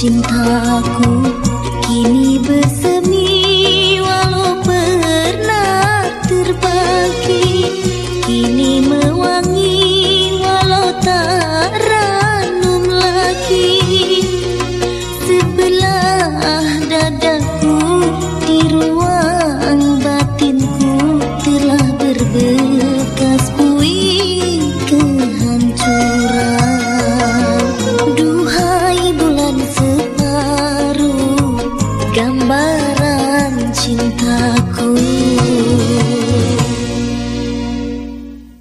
cintaku kini bersemi